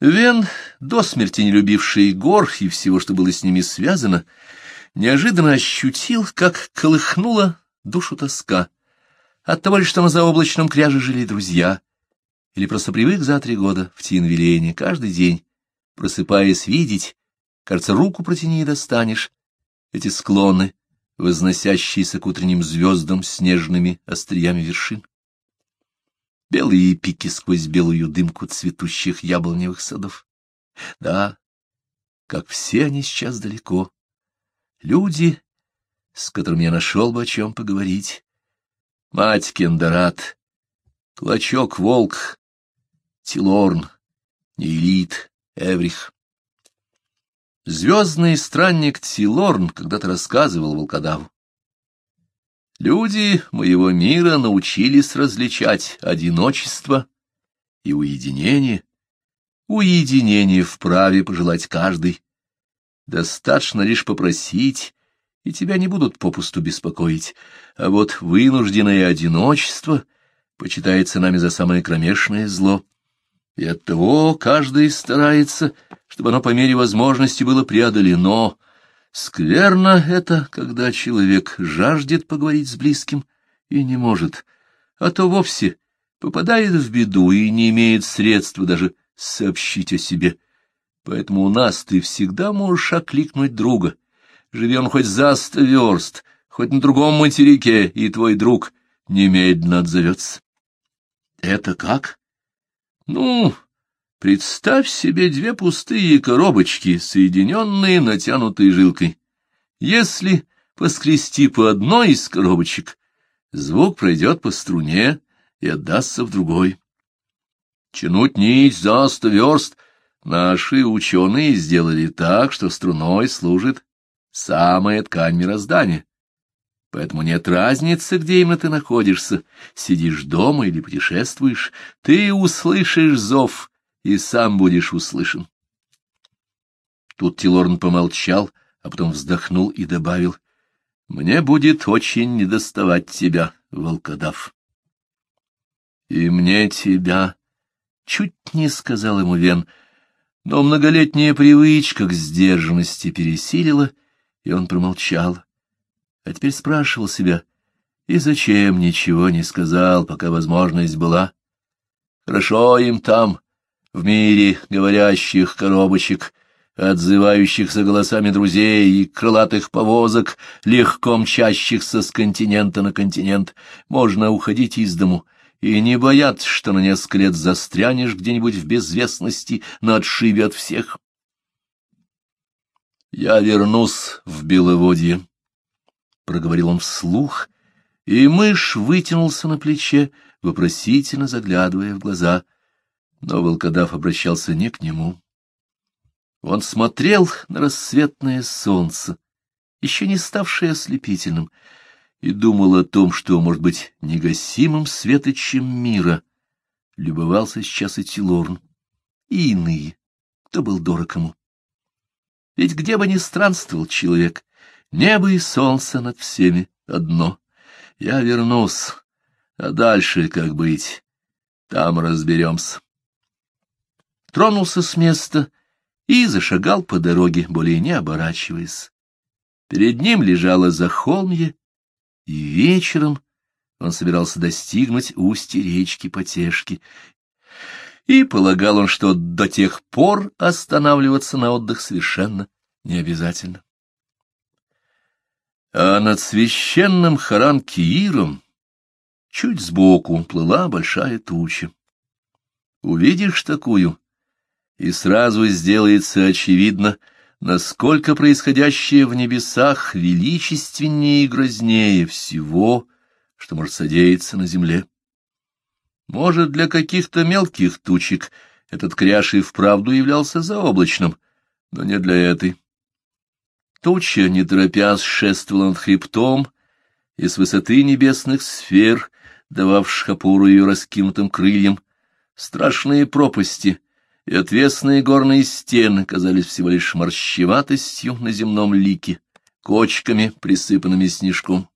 Вен, до смерти не любивший гор и всего, что было с ними связано, неожиданно ощутил, как колыхнула душу тоска от того что на заоблачном кряже жили друзья, или просто привык за три года в Тинвилене каждый день, просыпаясь видеть, кажется, руку протяни и достанешь, эти склоны, возносящиеся к утренним звездам снежными остриями вершин. Белые пики сквозь белую дымку цветущих яблоневых садов. Да, как все они сейчас далеко. Люди, с которыми я нашел бы о чем поговорить. Мать Кендарат, Клочок-волк, Тилорн, Нейлит, Эврих. Звездный странник Тилорн когда-то рассказывал волкодаву. Люди моего мира научились различать одиночество и уединение. Уединение вправе пожелать каждый. Достаточно лишь попросить, и тебя не будут попусту беспокоить. А вот вынужденное одиночество почитается нами за самое кромешное зло — и оттого каждый старается, чтобы оно по мере возможности было преодолено. Скверно это, когда человек жаждет поговорить с близким и не может, а то вовсе попадает в беду и не имеет средства даже сообщить о себе. Поэтому у нас ты всегда можешь окликнуть друга. Живи он хоть за сто верст, хоть на другом материке, и твой друг немедленно отзовется. — Это как? Ну, представь себе две пустые коробочки, соединенные натянутой жилкой. Если поскрести по одной из коробочек, звук пройдет по струне и отдастся в другой. Тянуть нить за сто верст наши ученые сделали так, что струной служит самая ткань мироздания. Поэтому нет разницы, где именно ты находишься, сидишь дома или путешествуешь, ты услышишь зов и сам будешь услышан. Тут Тилорн помолчал, а потом вздохнул и добавил, «Мне будет очень недоставать тебя, волкодав». «И мне тебя», — чуть не сказал ему Вен, но многолетняя привычка к сдержанности пересилила, и он промолчал а теперь спрашивал себя, и зачем ничего не сказал, пока возможность была. Хорошо им там, в мире говорящих коробочек, отзывающихся голосами друзей и крылатых повозок, легко мчащихся с континента на континент, можно уходить из дому и не бояться, что на несколько лет застрянешь где-нибудь в безвестности на отшибе от всех. Я вернусь в Беловодье проговорил он вслух, и мышь вытянулся на плече, вопросительно заглядывая в глаза. Но волкодав обращался не к нему. Он смотрел на рассветное солнце, еще не ставшее ослепительным, и думал о том, что, может быть, негасимым светочем мира любовался сейчас и Тилорн, и иные, кто был дорог ему. Ведь где бы ни странствовал человек, Небо и солнце над всеми одно. Я вернусь, а дальше как быть? Там разберемся. Тронулся с места и зашагал по дороге, более не оборачиваясь. Перед ним лежало захолмье, и вечером он собирался достигнуть устья речки Потешки. И полагал он, что до тех пор останавливаться на отдых совершенно не обязательно а над священным Харан-Кииром чуть сбоку плыла большая туча. Увидишь такую, и сразу сделается очевидно, насколько происходящее в небесах величественнее и грознее всего, что может содеяться на земле. Может, для каких-то мелких тучек этот кряж и вправду являлся заоблачным, но не для этой. Туча, не торопясь, шествовала над хребтом, и с высоты небесных сфер, дававших опору ее раскинутым крыльям, страшные пропасти и отвесные горные стены казались всего лишь морщеватостью на земном лике, кочками, присыпанными снежком.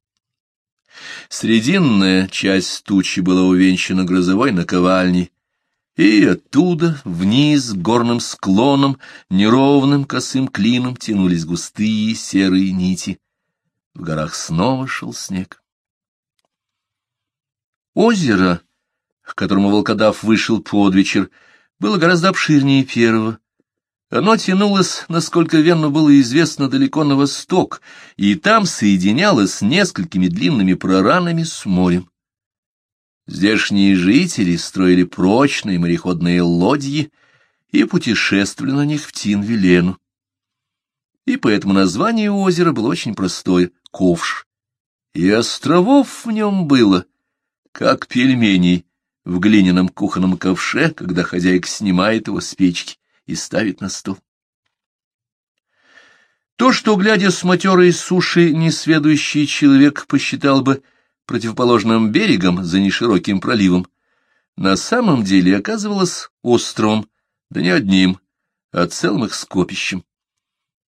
Срединная часть тучи была увенчана грозовой наковальней, И оттуда вниз горным склонам неровным косым клином тянулись густые серые нити. В горах снова шел снег. Озеро, к которому волкодав вышел под вечер, было гораздо обширнее первого. Оно тянулось, насколько верно было известно, далеко на восток, и там соединялось с несколькими длинными проранами с морем. Здешние жители строили прочные мореходные лодьи и путешествовали на них в Тин-Вилену. И поэтому название озера было очень простое — Ковш. И островов в нем было, как пельменей в глиняном кухонном ковше, когда хозяйка снимает его с печки и ставит на стол. То, что, глядя с матерой суши, несведущий человек посчитал бы противоположным берегом за нешироким проливом, на самом деле оказывалось островом, да не одним, а целым их скопищем.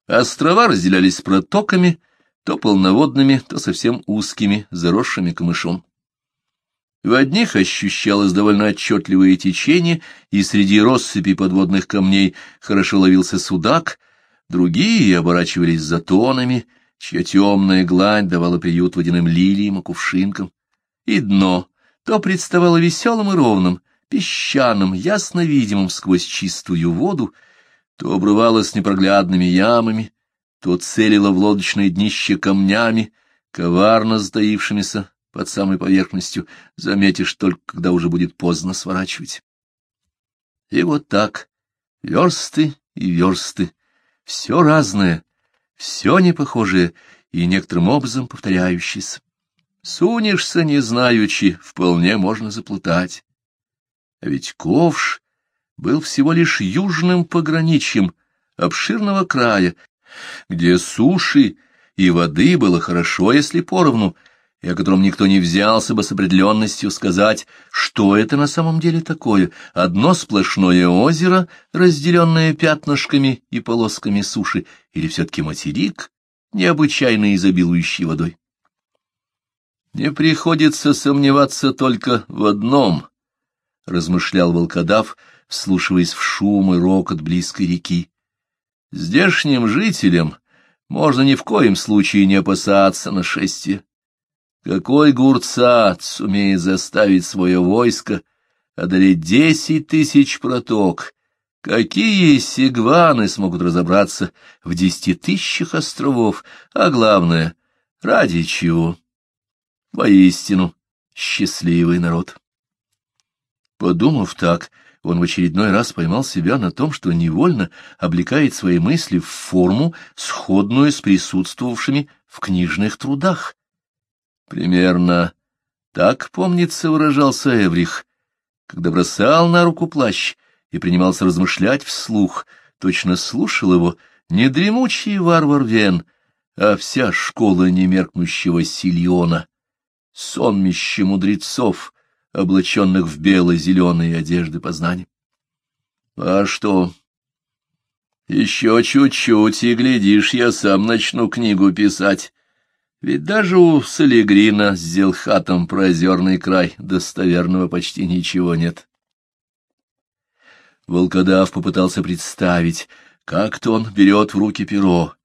Острова разделялись протоками, то полноводными, то совсем узкими, заросшими камышом. В одних ощущалось довольно отчетливое течение, и среди россыпи подводных камней хорошо ловился судак, другие оборачивались затонами — чья темная гладь давала приют водяным лилиям и кувшинкам, и дно то представало веселым и ровным, песчаным, ясно видимым сквозь чистую воду, то обрывалось непроглядными ямами, то целило в лодочное днище камнями, коварно сдаившимися под самой поверхностью, заметишь только, когда уже будет поздно сворачивать. И вот так, версты и версты, все разное, все непохожее и некоторым образом повторяющееся. Сунешься, не знаючи, вполне можно заплутать. А ведь ковш был всего лишь южным пограничьем обширного края, где суши и воды было хорошо, если поровну, и о котором никто не взялся бы с определенностью сказать, что это на самом деле такое, одно сплошное озеро, разделенное пятнышками и полосками суши, или все-таки материк, необычайно изобилующий водой. «Не приходится сомневаться только в одном», — размышлял волкодав, вслушиваясь в шум и рокот близкой реки. «Здешним жителям можно ни в коем случае не опасаться нашествия. Какой гурцат сумеет заставить свое войско одолеть десять тысяч проток? Какие сигваны смогут разобраться в десяти тысячах островов? А главное, ради чего? Воистину, счастливый народ. Подумав так, он в очередной раз поймал себя на том, что невольно облекает свои мысли в форму, сходную с присутствовавшими в книжных трудах. Примерно так, помнится, выражался Эврих, когда бросал на руку плащ и принимался размышлять вслух, точно слушал его не дремучий варвар Вен, а вся школа немеркнущего Сильона, сонмище мудрецов, облаченных в бело-зеленые одежды познаний. А что? Еще чуть-чуть, и, глядишь, я сам начну книгу писать, ведь даже у Салигрина с Зелхатом про озерный край достоверного почти ничего нет. Волкодав попытался представить, как-то он берет в руки перо,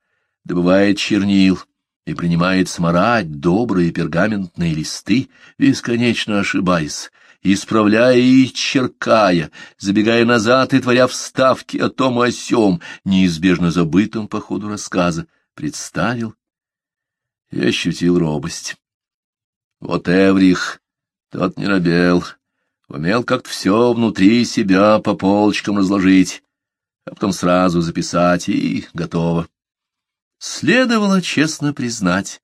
добывает чернил и принимает сморать добрые пергаментные листы, бесконечно ошибаясь, исправляя и черкая, забегая назад и творя вставки о том и о сём, неизбежно забытом по ходу рассказа, представил и ощутил робость. Вот Эврих, тот не робел, умел как-то все внутри себя по полочкам разложить, а потом сразу записать, и готово. Следовало честно признать,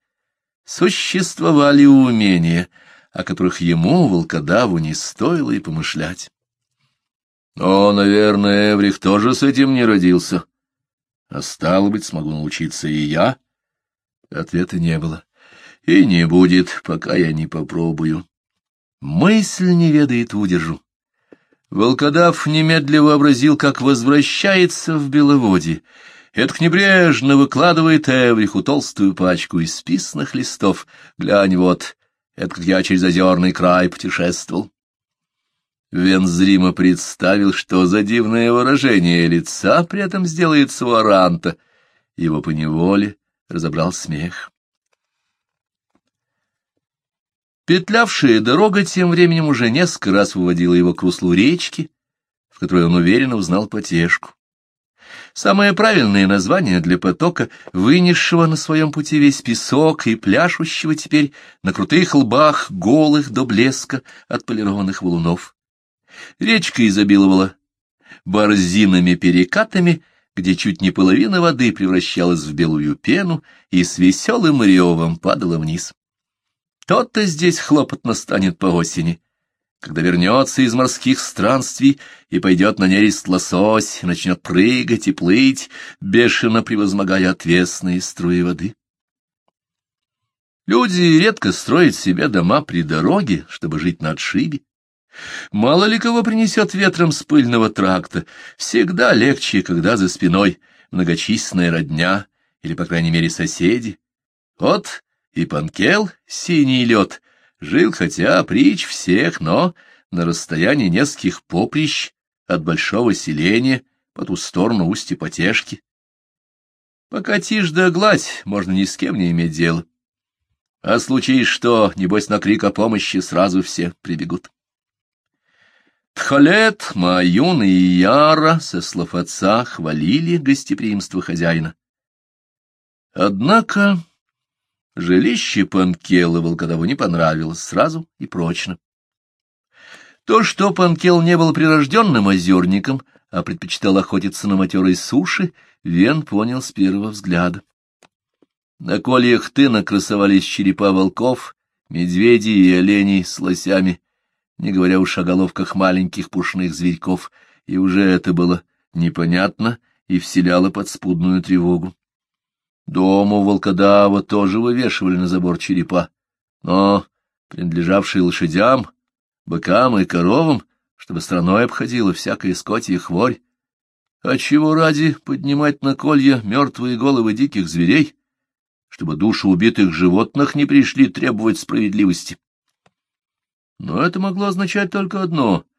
существовали умения, о которых ему, волкодаву, не стоило и помышлять. Но, наверное, Эврих тоже с этим не родился. А стало быть, смогу научиться и я, Ответа не было. И не будет, пока я не попробую. Мысль не ведает удержу. Волкодав немедленно вообразил, как возвращается в Беловодье. Эдак небрежно выкладывает Эвриху толстую пачку из списанных листов. Глянь вот, это как я через озерный край путешествовал. Вен зримо представил, что за дивное выражение лица при этом сделает Суаранта. Его поневоле разобрал смех. Петлявшая дорога тем временем уже несколько раз выводила его к руслу речки, в которой он уверенно узнал потешку. Самое правильное название для потока, вынесшего на своем пути весь песок и пляшущего теперь на крутых лбах голых до блеска отполированных валунов. Речка изобиловала борзинами-перекатами, где чуть не половина воды превращалась в белую пену и с веселым ревом падала вниз. Тот-то здесь хлопотно станет по осени, когда вернется из морских странствий и пойдет на нерест лосось, начнет прыгать и плыть, бешено превозмогая отвесные струи воды. Люди редко строят себе дома при дороге, чтобы жить на отшибе. Мало ли кого принесет ветром с пыльного тракта, всегда легче, когда за спиной многочисленная родня, или, по крайней мере, соседи. Вот и Панкел, синий лед, жил хотя притч всех, но на расстоянии нескольких поприщ от большого селения по ту сторону устья потешки. Пока тишь да гладь, можно ни с кем не иметь дела. А случись что, небось на крик о помощи сразу все прибегут. Тхолет, Маюн и Яра, со слов отца, хвалили гостеприимство хозяина. Однако Жилище Панкела волкодаву не понравилось сразу и прочно. То, что Панкел не был прирожденным озерником, а предпочитал охотиться на матерой суше, Вен понял с первого взгляда. На кольях тына красовались черепа волков, медведей и оленей с лосями, не говоря уж о головках маленьких пушных зверьков, и уже это было непонятно и вселяло подспудную тревогу. Дому волкодава тоже вывешивали на забор черепа, но принадлежавшие лошадям, быкам и коровам, чтобы страной обходила всякая скотья хворь. А чего ради поднимать на колья мертвые головы диких зверей, чтобы души убитых животных не пришли требовать справедливости? Но это могло означать только одно —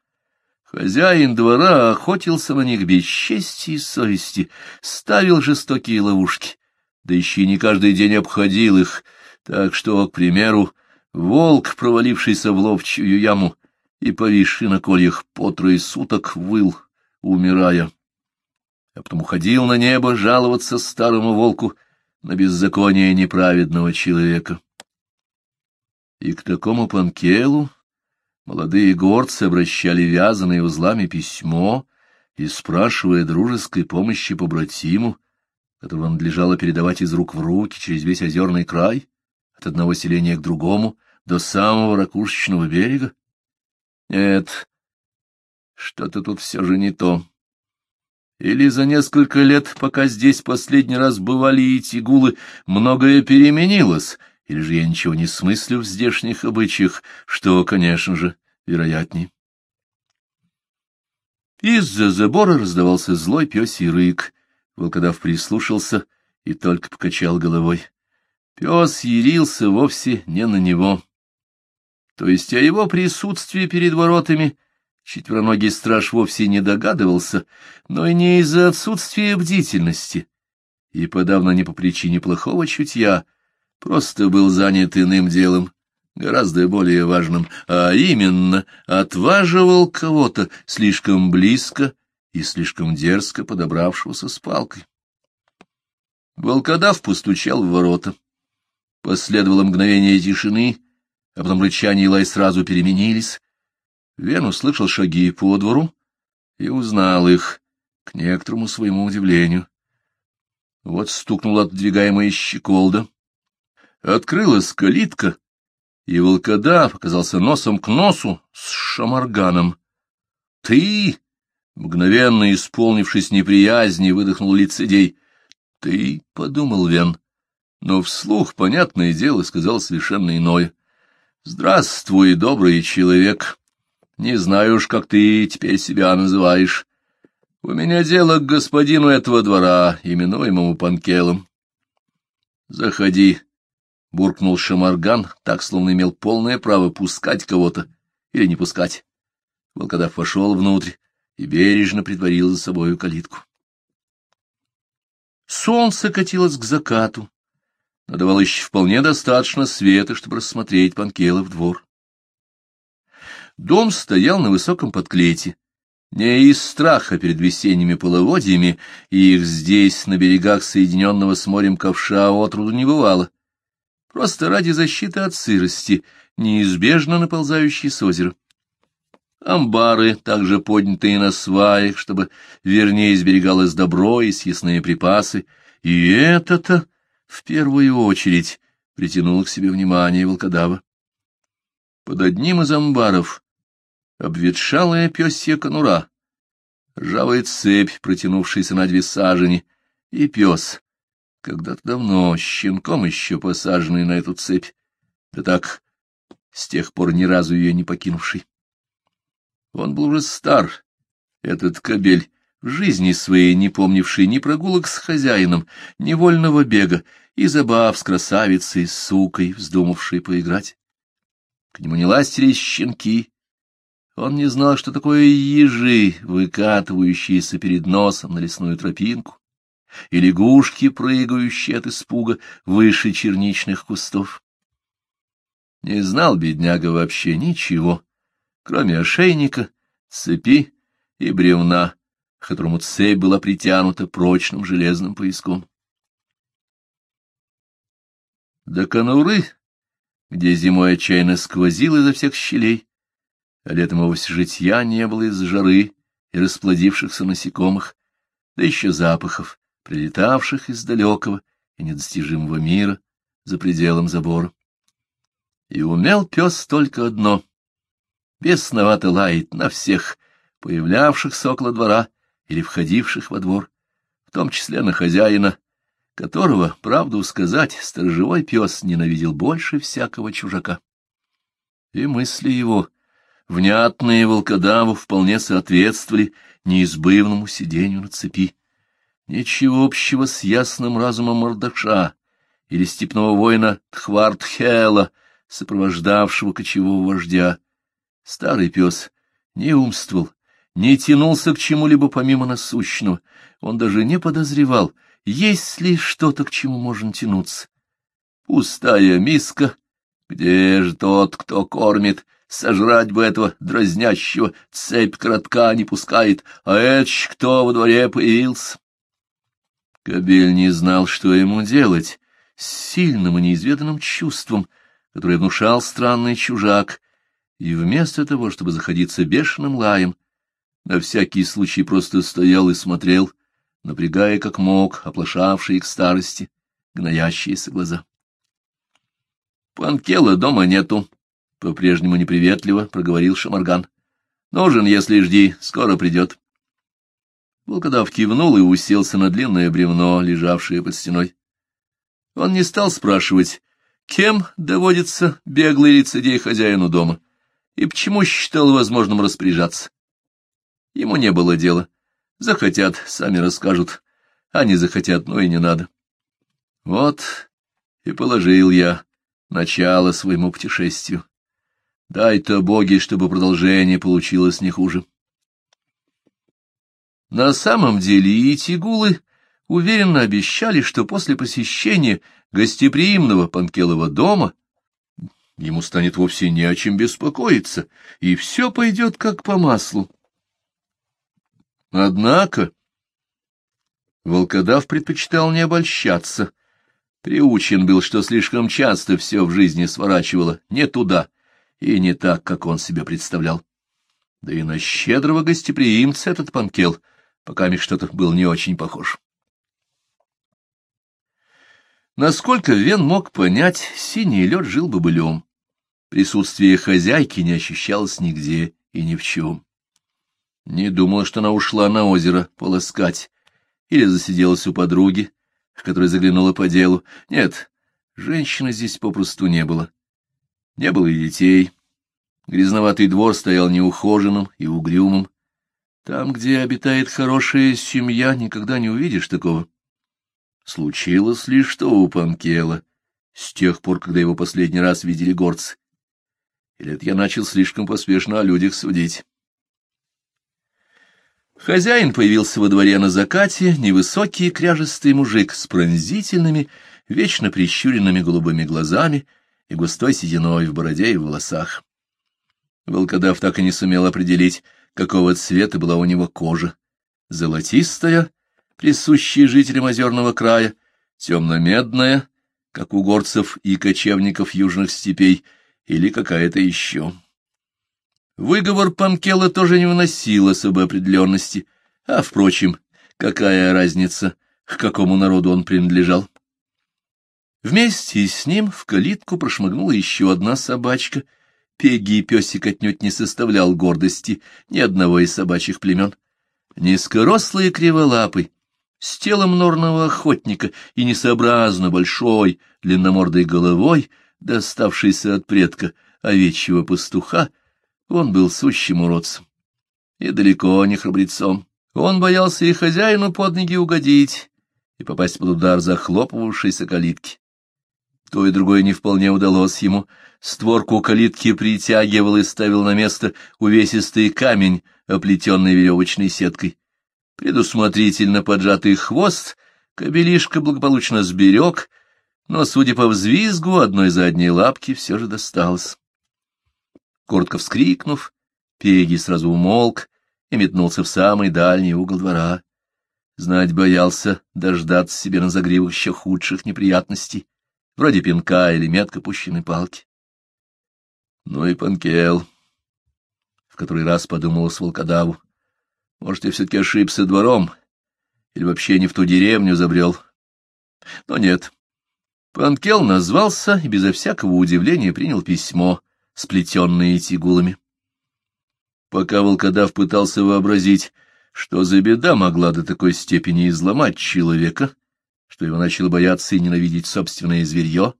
Хозяин двора охотился на них без чести и совести, ставил жестокие ловушки, да еще и не каждый день обходил их, так что, к примеру, волк, провалившийся в ловчую яму и повисший на кольях по трое суток, выл, умирая, а потом уходил на небо жаловаться старому волку на беззаконие неправедного человека. И к такому панкелу молодые горцы обращали вязаные узлами письмо и, спрашивая дружеской помощи побратиму, которого надлежало передавать из рук в руки через весь озерный край, от одного селения к другому, до самого ракушечного берега? Нет, что-то тут все же не то. Или за несколько лет, пока здесь последний раз бывали эти гулы, многое переменилось, или же я ничего не смыслю в здешних обычаях, что, конечно же, вероятнее. Из-за забора раздавался злой пёсий рык, Волкодав прислушался и только покачал головой. Пес ярился вовсе не на него. То есть о его присутствии перед воротами четвероногий страж вовсе не догадывался, но и не из-за отсутствия бдительности, и подавно не по причине плохого чутья, просто был занят иным делом, гораздо более важным, а именно отваживал кого-то слишком близко и слишком дерзко подобравшегося с палкой. Волкодав постучал в ворота. Последовало мгновение тишины, а потом рычание и лай сразу переменились. Вен услышал шаги по двору и узнал их, к некоторому своему удивлению. Вот стукнула отдвигаемая щеколда. Открылась калитка, и волкодав оказался носом к носу с шамарганом. — Ты! Мгновенно исполнившись неприязни, выдохнул лицедей. — Ты, — подумал Вен, но вслух, понятное дело, сказал совершенно иное. — Здравствуй, добрый человек. Не знаю уж, как ты теперь себя называешь. У меня дело к господину этого двора, именуемому Панкелом. — Заходи, — буркнул Шамарган, так, словно имел полное право пускать кого-то или не пускать. Волкодав вошел внутрь и бережно притворил за собою калитку. Солнце катилось к закату, но давало еще вполне достаточно света, чтобы рассмотреть Панкелов двор. Дом стоял на высоком подклете, не из страха перед весенними половодьями, и их здесь, на берегах соединенного с морем ковша, отруду не бывало, просто ради защиты от сырости, неизбежно наползающей с озера. Амбары, также поднятые на сваях, чтобы вернее сберегалось добро и съестные припасы, и это-то в первую очередь притянуло к себе внимание волкодава. Под одним из амбаров обветшалая пёсья конура, ржавая цепь, протянувшаяся на две сажени, и пес, когда-то давно, щенком еще посаженный на эту цепь, да так с тех пор ни разу ее не покинувший. Он был уже стар, этот кобель, в жизни своей не помнивший ни прогулок с хозяином, ни вольного бега, и забав с красавицей, сукой, вздумавшей поиграть. К нему не ластились щенки. Он не знал, что такое ежи, выкатывающиеся перед носом на лесную тропинку, и лягушки, прыгающие от испуга выше черничных кустов. Не знал бедняга вообще ничего, кроме ошейника, цепи и бревна, к которому цепь была притянута прочным железным пояском. До конуры, где зимой отчаянно сквозил изо всех щелей, а летом вовсе житья не было из жары и расплодившихся насекомых, да еще запахов, прилетавших из далекого и недостижимого мира за пределом забора. И умел пес только одно — бесновато лаять на всех, появлявшихся около двора или входивших во двор, в том числе на хозяина, которого, правду сказать, сторожевой пес ненавидел больше всякого чужака. И мысли его, внятные волкодаву, вполне соответствовали неизбывному сидению на цепи. Ничего общего с ясным разумом Мордаша или степного воина Тхвартхела — сопровождавшего кочевого вождя. Старый пес не умствовал, не тянулся к чему-либо помимо насущного, он даже не подозревал, есть ли что-то, к чему можно тянуться. Пустая миска, где же тот, кто кормит, сожрать бы этого дразнящего, цепь коротка не пускает, а это кто во дворе появился? Кобель не знал, что ему делать, с сильным и неизведанным чувством — который внушал странный чужак, и вместо того, чтобы заходиться бешеным лаем, на всякий случай просто стоял и смотрел, напрягая как мог оплошавшие к старости гноящиеся глаза. «Панкела дома нету», — по-прежнему неприветливо проговорил Шамарган. «Нужен, если жди, скоро придет». Волкодав кивнул и уселся на длинное бревно, лежавшее под стеной. Он не стал спрашивать, Кем доводится беглый лицедей хозяину дома? И почему считал возможным распоряжаться? Ему не было дела. Захотят, сами расскажут. А не захотят, ну и не надо. Вот и положил я начало своему путешествию. Дай-то боги, чтобы продолжение получилось не хуже. На самом деле и тигулы уверенно обещали, что после посещения гостеприимного Панкелова дома ему станет вовсе не о чем беспокоиться, и все пойдет как по маслу. Однако волкодав предпочитал не обольщаться. Приучен был, что слишком часто все в жизни сворачивало не туда и не так, как он себе представлял. Да и на щедрого гостеприимца этот Панкел пока ми что-то был не очень похож. Насколько Вен мог понять, синий лед жил бобылем. Присутствие хозяйки не ощущалось нигде и ни в чем. Не думала, что она ушла на озеро полоскать или засиделась у подруги, к которой заглянула по делу. Нет, женщины здесь попросту не было. Не было и детей. Грязноватый двор стоял неухоженным и угрюмым. Там, где обитает хорошая семья, никогда не увидишь такого. Случилось ли что у Панкела с тех пор, когда его последний раз видели горцы? Или это я начал слишком поспешно о людях судить? Хозяин появился во дворе на закате, невысокий кряжестый мужик с пронзительными, вечно прищуренными голубыми глазами и густой сединой в бороде и в волосах. Волкодав так и не сумел определить, какого цвета была у него кожа. Золотистая, присущая жителям озерного края, темно-медная, как у горцев и кочевников южных степей, или какая-то еще. Выговор Панкела тоже не вносил особой определенности, а, впрочем, какая разница, к какому народу он принадлежал. Вместе с ним в калитку прошмыгнула еще одна собачка. Пеги песик отнюдь не составлял гордости ни одного из собачьих племен. Низкорослый и криволапый, с телом норного охотника и несообразно большой длинномордой головой, доставшейся от предка овечьего пастуха, он был сущим уродцем. И далеко не храбрецом. Он боялся и хозяину под ноги угодить, и попасть под удар захлопывавшейся калитки. То и другое не вполне удалось ему. Створку калитки притягивал и ставил на место увесистый камень, оплетенный веревочной сеткой. Предусмотрительно поджатый хвост кобелишка благополучно сберег, но, судя по взвизгу, одной задней лапки все же досталось. Коротко вскрикнув, Пеги сразу умолк и метнулся в самый дальний угол двора. Знать боялся дождаться себе на загривах еще худших неприятностей, вроде пинка или метко пущенной палки. Ну и Панкел, в который раз подумал волкодаву. Может, я все-таки ошибся двором или вообще не в ту деревню забрел. Но нет. Панкел назвался и безо всякого удивления принял письмо, сплетенные тигулами. Пока волкодав пытался вообразить, что за беда могла до такой степени изломать человека, что его начало бояться и ненавидеть собственное зверье,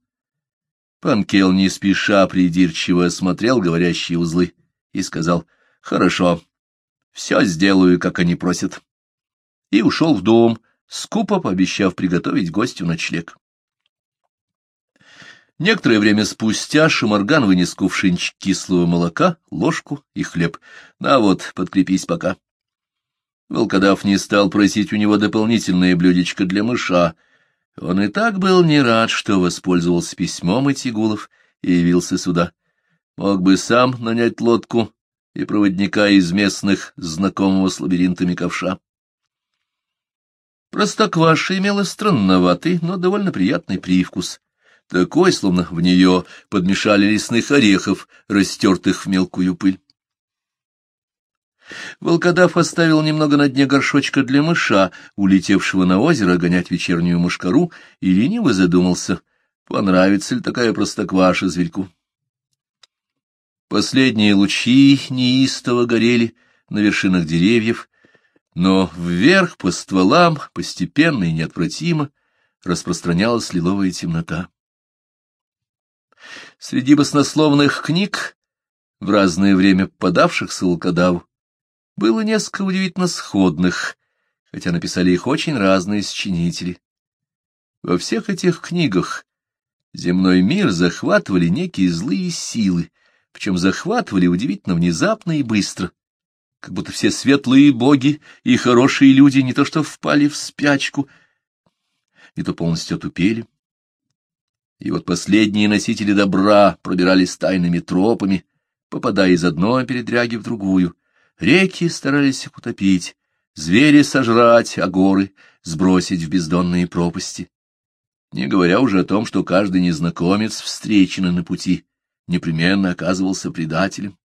Панкел не спеша придирчиво осмотрел говорящие узлы и сказал «Хорошо, все сделаю, как они просят», и ушел в дом, скупо пообещав приготовить гостю ночлег. Некоторое время спустя Шамарган вынес кувшинчик кислого молока, ложку и хлеб. На вот, подкрепись пока. Волкодав не стал просить у него дополнительное блюдечко для мыша. Он и так был не рад, что воспользовался письмом Этигулов и явился сюда. Мог бы сам нанять лодку и проводника из местных, знакомого с лабиринтами ковша. Простокваша имела странноватый, но довольно приятный привкус такой, словно в нее подмешали лесных орехов, растертых в мелкую пыль. Волкодав оставил немного на дне горшочка для мыша, улетевшего на озеро гонять вечернюю мушкару, и лениво задумался, понравится ли такая простокваша зверьку. Последние лучи неистово горели на вершинах деревьев, но вверх по стволам постепенно и неотвратимо распространялась лиловая темнота. Среди баснословных книг, в разное время попадавшихся волкодаву, было несколько удивительно сходных, хотя написали их очень разные сочинители. Во всех этих книгах земной мир захватывали некие злые силы, причем захватывали удивительно внезапно и быстро, как будто все светлые боги и хорошие люди не то что впали в спячку, не то полностью отупели. И вот последние носители добра пробирались тайными тропами, попадая из одной передряги в другую. Реки старались их утопить, звери сожрать, а горы сбросить в бездонные пропасти. Не говоря уже о том, что каждый незнакомец, встреченный на пути, непременно оказывался предателем.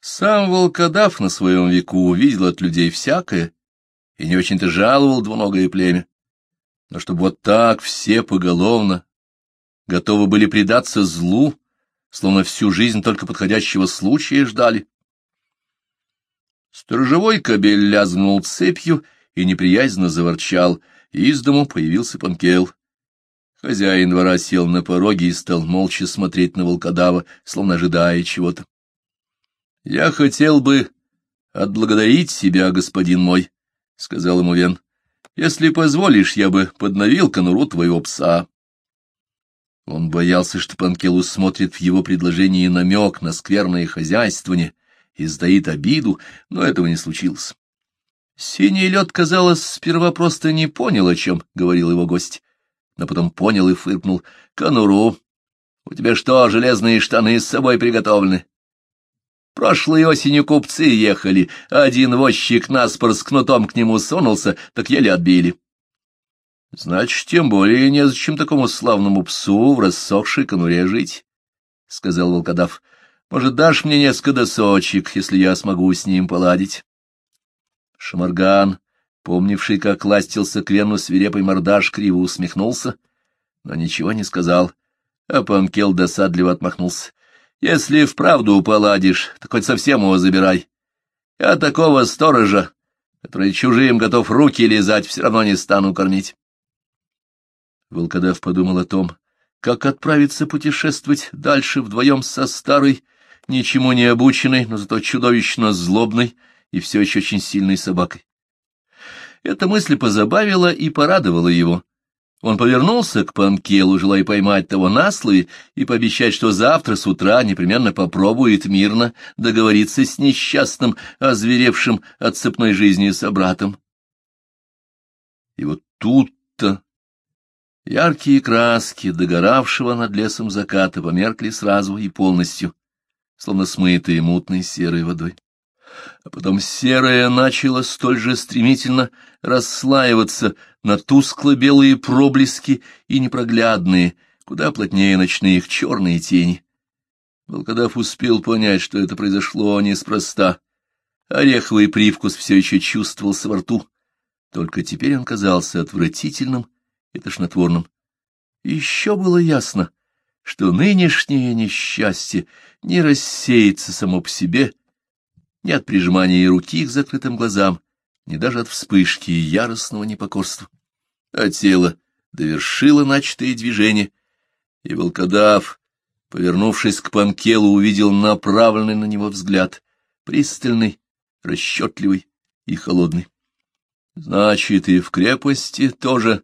Сам волкодав на своем веку увидел от людей всякое и не очень-то жаловал двуногое племя. Но чтобы вот так все поголовно готовы были предаться злу, словно всю жизнь только подходящего случая ждали. Сторожевой кобель лязгнул цепью и неприязненно заворчал, из дому появился Панкел. Хозяин двора сел на пороге и стал молча смотреть на волкодава, словно ожидая чего-то. — Я хотел бы отблагодарить себя, господин мой, — сказал ему Вен. — Если позволишь, я бы подновил конуру твоего пса. Он боялся, что Панкелу смотрит в его предложении намек на скверное хозяйствование и сдаит обиду, но этого не случилось. Синий лед, казалось, сперва просто не понял, о чем говорил его гость, но потом понял и фыркнул. — Конуру, у тебя что, железные штаны с собой приготовлены? Прошлой осенью купцы ехали, один возчик наспор с кнутом к нему сунулся, так еле отбили. — Значит, тем более незачем такому славному псу в рассохшей конуре жить, — сказал волкодав. — Может, дашь мне несколько досочек, если я смогу с ним поладить? Шамарган, помнивший, как ластился к вену свирепый мордаш, криво усмехнулся, но ничего не сказал, а Панкел досадливо отмахнулся. — Если вправду поладишь, то хоть совсем его забирай. Я такого сторожа, который чужим готов руки лизать, все равно не стану кормить. Волкодав подумал о том, как отправиться путешествовать дальше вдвоем со старой, ничему не обученной, но зато чудовищно злобной и все еще очень сильной собакой. Эта мысль позабавила и порадовала его. Он повернулся к Панкелу, желая поймать того на слове и пообещать, что завтра с утра непременно попробует мирно договориться с несчастным, озверевшим от цепной жизни собратом. И вот тут-то Яркие краски догоравшего над лесом заката померкли сразу и полностью, словно смытые мутной серой водой. А потом серое начало столь же стремительно расслаиваться на тускло-белые проблески и непроглядные, куда плотнее ночных черные тени. Волкодав успел понять, что это произошло неспроста. Ореховый привкус все еще чувствовался во рту, только теперь он казался отвратительным и тошнотворным. Еще было ясно, что нынешнее несчастье не рассеется само по себе, ни от прижимания руки к закрытым глазам, ни даже от вспышки яростного непокорства. А тело довершило начатое движение, и волкодав, повернувшись к Панкелу, увидел направленный на него взгляд, пристальный, расчетливый и холодный. Значит, и в крепости тоже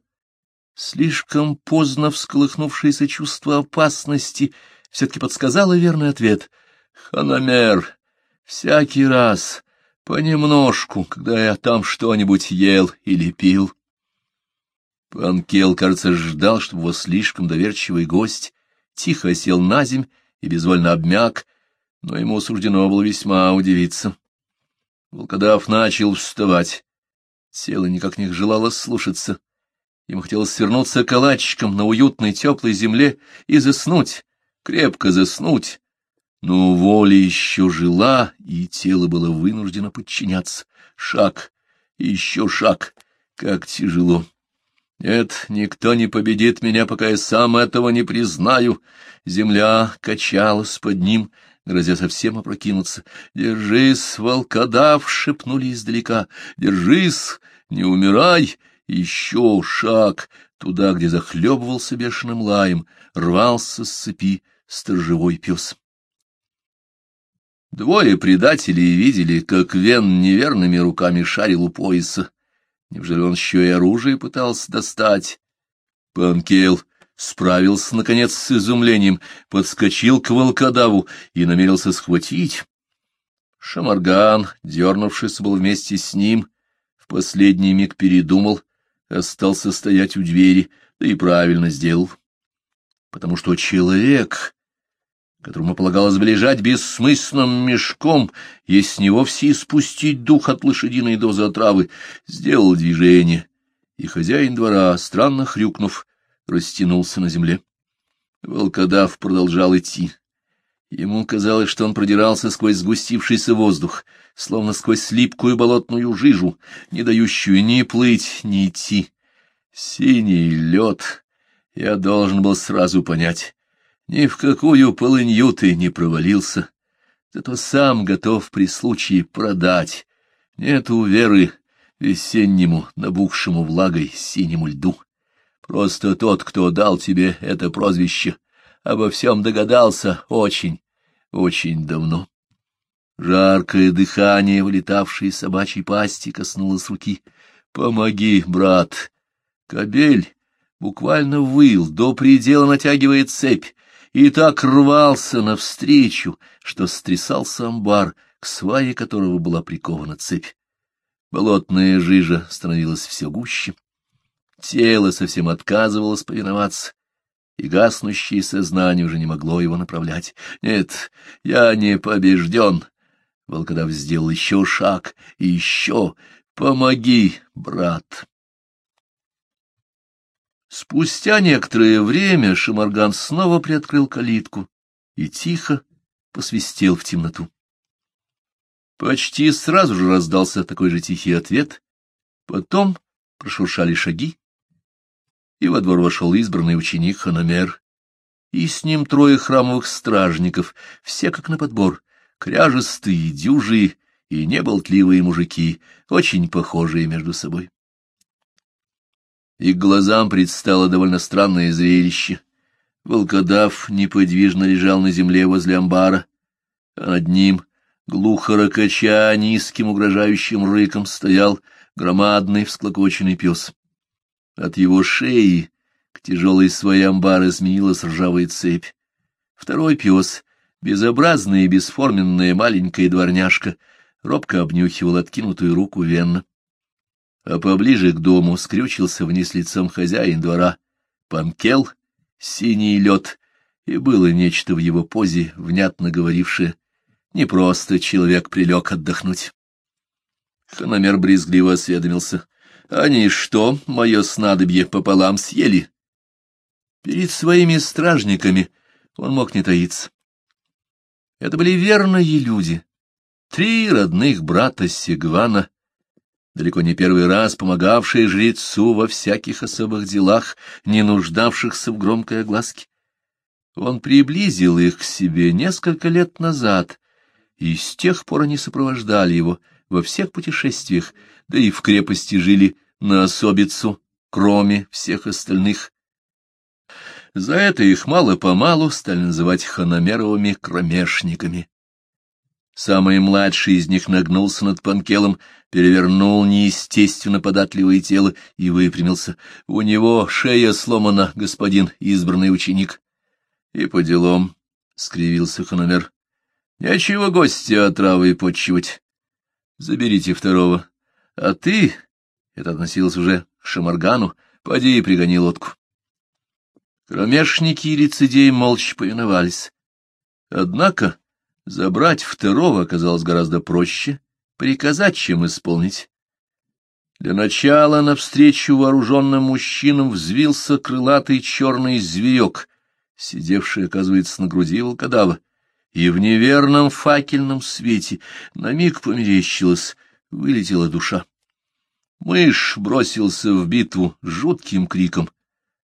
Слишком поздно всколыхнувшееся чувство опасности все-таки подсказало верный ответ. «Ханамер, всякий раз, понемножку, когда я там что-нибудь ел или пил». Панкел, кажется, ждал, чтобы его слишком доверчивый гость тихо сел на земь и безвольно обмяк, но ему суждено было весьма удивиться. Волкодав начал вставать. Тело никак не желало слушаться. Ему хотелось свернуться калачиком на уютной теплой земле и заснуть, крепко заснуть. Но воля еще жила, и тело было вынуждено подчиняться. Шаг, еще шаг, как тяжело. Нет, никто не победит меня, пока я сам этого не признаю. Земля качалась под ним, грозя совсем опрокинуться. «Держись, волкодав!» — шепнули издалека. «Держись, не умирай!» Еще шаг туда, где захлебывался бешеным лаем, рвался с цепи сторожевой пес. Двое предателей видели, как Вен неверными руками шарил у пояса. Неужели он еще и оружие пытался достать? Панкел справился, наконец, с изумлением, подскочил к волкодаву и намерился схватить. Шамарган, дернувшись, был вместе с ним, в последний миг передумал остался стоять у двери, да и правильно сделал. Потому что человек, которому полагалось бы лежать бессмысленным мешком, если не вовсе спустить дух от лошадиной дозы отравы, сделал движение, и хозяин двора, странно хрюкнув, растянулся на земле. Волкодав продолжал идти. Ему казалось, что он продирался сквозь сгустившийся воздух, словно сквозь липкую болотную жижу, не дающую ни плыть, ни идти. Синий лед, я должен был сразу понять. Ни в какую полынью ты не провалился, зато сам готов при случае продать. Нету веры весеннему, набухшему влагой синему льду. Просто тот, кто дал тебе это прозвище, обо всем догадался очень, очень давно. Жаркое дыхание, вылетавшее из собачьей пасти, коснулось руки. «Помоги, брат!» Кобель буквально выл, до предела натягивая цепь, и так рвался навстречу, что стрясался амбар, к свае которого была прикована цепь. Болотная жижа становилась все гуще. Тело совсем отказывалось повиноваться, и гаснущее сознание уже не могло его направлять. Нет, я не побежден. Волкодав сделал еще шаг еще. Помоги, брат. Спустя некоторое время Шамарган снова приоткрыл калитку и тихо посвистел в темноту. Почти сразу же раздался такой же тихий ответ, потом прошуршали шаги, и во двор вошел избранный ученик Ханамер, и с ним трое храмовых стражников, все как на подбор, кряжестые, дюжие и неболтливые мужики, очень похожие между собой. И глазам предстало довольно странное зрелище. Волкодав неподвижно лежал на земле возле амбара, а над ним, глухо ракача, низким угрожающим рыком стоял громадный всклокоченный пес. От его шеи к тяжелой своей амбары изменилась ржавая цепь. Второй пес, безобразная и бесформенная маленькая дворняжка, робко обнюхивал откинутую руку Венна. А поближе к дому скрючился вниз лицом хозяин двора. Панкел, синий лед, и было нечто в его позе, внятно говорившее. Не просто человек прилег отдохнуть. Хономер брезгливо осведомился. Они что, мое снадобье пополам съели? Перед своими стражниками он мог не таиться. Это были верные люди, три родных брата Сигвана, далеко не первый раз помогавшие жрецу во всяких особых делах, не нуждавшихся в громкой огласке. Он приблизил их к себе несколько лет назад, и с тех пор они сопровождали его во всех путешествиях, да и в крепости жили на особицу, кроме всех остальных. За это их мало-помалу стали называть ханамеровыми кромешниками. Самый младший из них нагнулся над панкелом, перевернул неестественно податливое тело и выпрямился. У него шея сломана, господин избранный ученик. — И по делам, — скривился ханамер. — Нечего гостя отравой почивать. Заберите второго. А ты, — это относилось уже к Шамаргану, — поди и пригони лодку. Кромешники и лицедеи молча повиновались. Однако забрать второго оказалось гораздо проще приказать, чем исполнить. Для начала навстречу вооруженным мужчинам взвился крылатый черный зверек, сидевший, оказывается, на груди волкодава и в неверном факельном свете на миг померещилась, вылетела душа. Мышь бросился в битву жутким криком,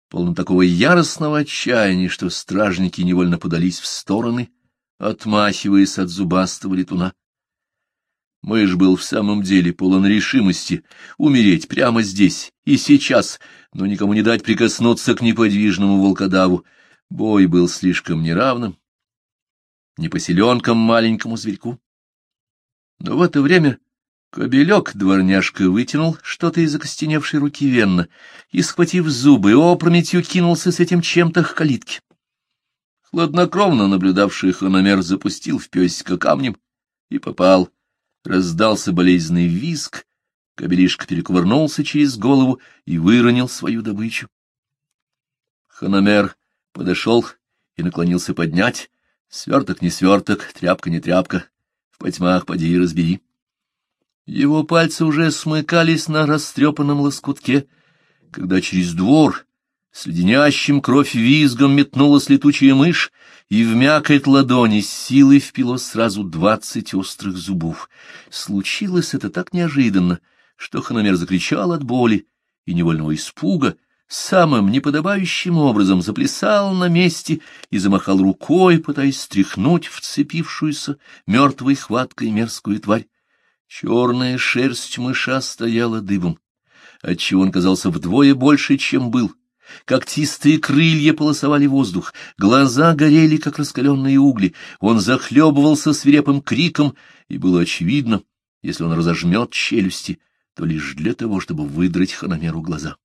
полным такого яростного отчаяния, что стражники невольно подались в стороны, отмахиваясь от зубастого летуна. Мышь был в самом деле полон решимости умереть прямо здесь и сейчас, но никому не дать прикоснуться к неподвижному волкодаву. Бой был слишком неравным, не поселенкам маленькому зверьку. Но в это время кобелек дворняжка вытянул что-то из окостеневшей руки Венна и, схватив зубы, опрометью кинулся с этим чем-то к калитке. Хладнокровно наблюдавший хономер запустил в песика камнем и попал. Раздался болезненный визг, кобелишка перекувырнулся через голову и выронил свою добычу. Хономер подошел и наклонился поднять, Сверток не сверток, тряпка не тряпка, в потьмах поди и разбери. Его пальцы уже смыкались на растрепанном лоскутке, когда через двор с леденящим кровь визгом метнулась летучая мышь, и в мякоть ладони силой впилось сразу двадцать острых зубов. Случилось это так неожиданно, что Хономер закричал от боли и невольного испуга, самым неподобающим образом заплясал на месте и замахал рукой, пытаясь стряхнуть вцепившуюся мертвой хваткой мерзкую тварь. Черная шерсть мыша стояла дыбом, отчего он казался вдвое больше, чем был. Когтистые крылья полосовали воздух, глаза горели, как раскаленные угли, он захлебывался свирепым криком, и было очевидно, если он разожмет челюсти, то лишь для того, чтобы выдрать хономеру глаза.